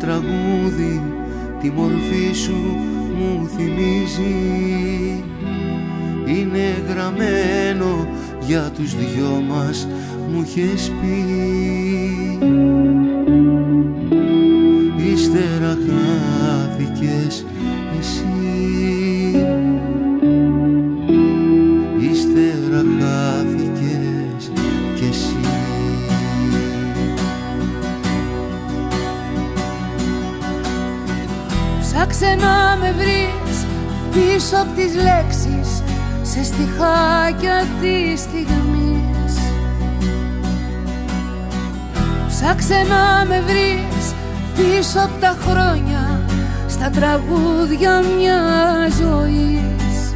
τραγούδι τη μορφή σου μου θυμίζει. Είναι γραμμένο για τους δυο μας μου είχες πει. Ύστερα χάθηκες Ψάξε να με βρεις πίσω από τις λέξεις σε στιχάκια της στιγμής. Ψάξε να με βρεις πίσω από τα χρόνια στα τραγούδια μιας ζωής.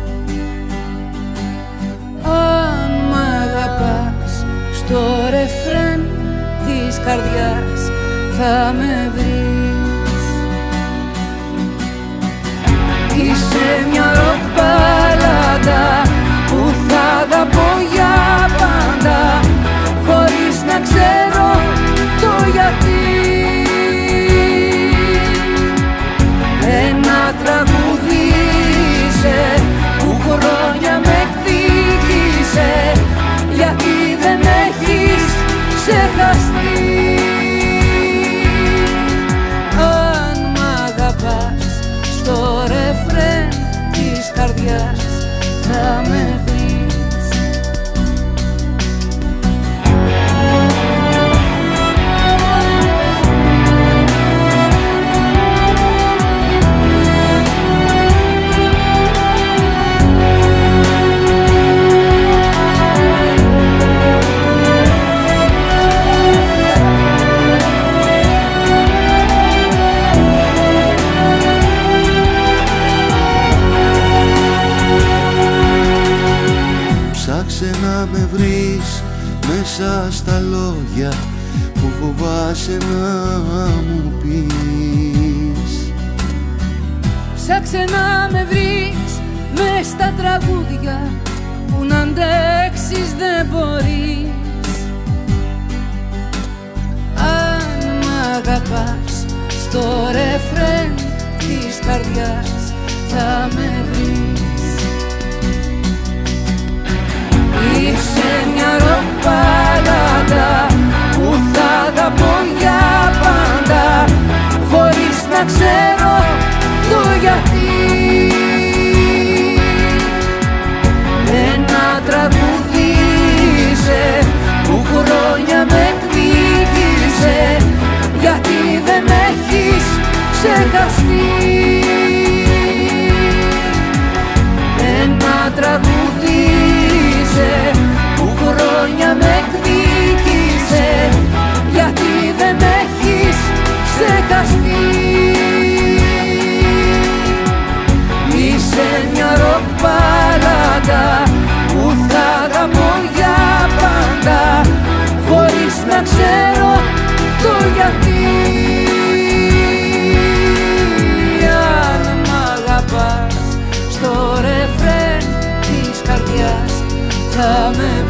Αν μ' αγαπάς στο ρεφρέν της καρδιάς θα με βρεις της με βρεις μέσα στα λόγια που φοβάσαι να μου πεις. Ψάξε να με βρεις μες στα τραγούδια που να αντέξεις δεν μπορείς. Αν μ' αγαπάς στο ρεφρέν της καρδιάς θα με βρεις να ξέρω το γιατί. Ένα τραγούδι είσαι που χρόνια με εκδίκησε γιατί δεν έχεις ξεχαστεί θα με βρει